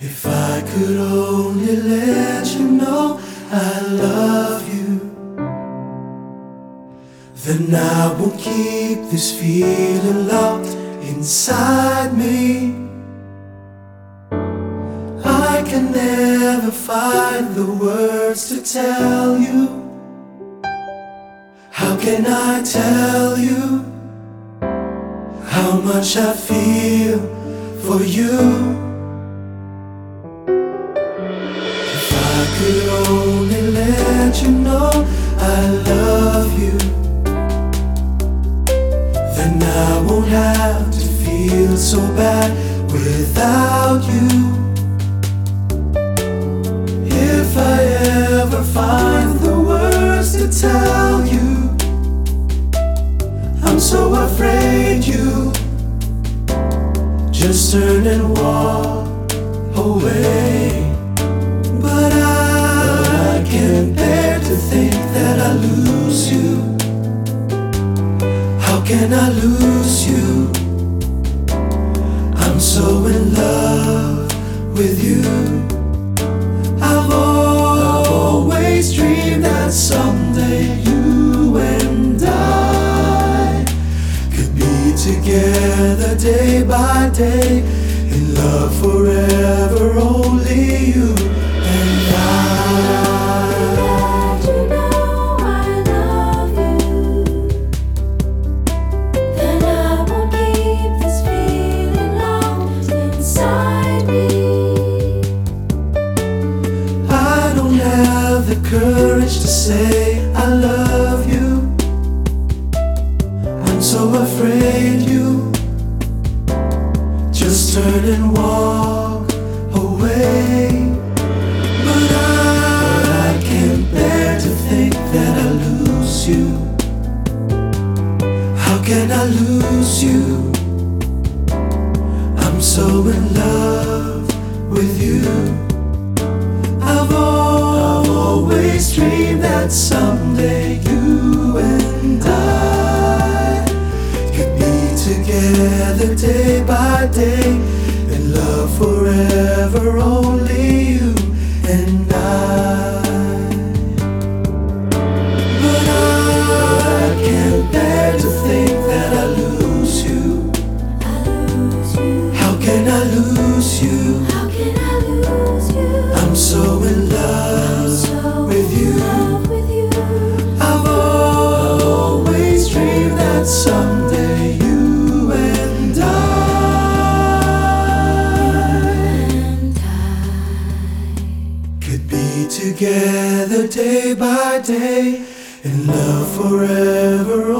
If I could only let you know I love you, then I won't keep this feeling locked inside me. I can never find the words to tell you. How can I tell you how much I feel for you? So bad without you. If I ever find the words to tell you, I'm so afraid you just turn and walk away. But I but I can't bear to think that I lose you. How can I lose you? So in love with you. I've always dreamed that someday you and I could be together day by day in love forever, only you can I lose you? I'm so in love with you. I've always dreamed that someday you and I could be together day by day lose you? How can I lose you? I'm so in love so with in you. love with you. I've always dreamed that someday you and I And I. could be together day by day in love forever,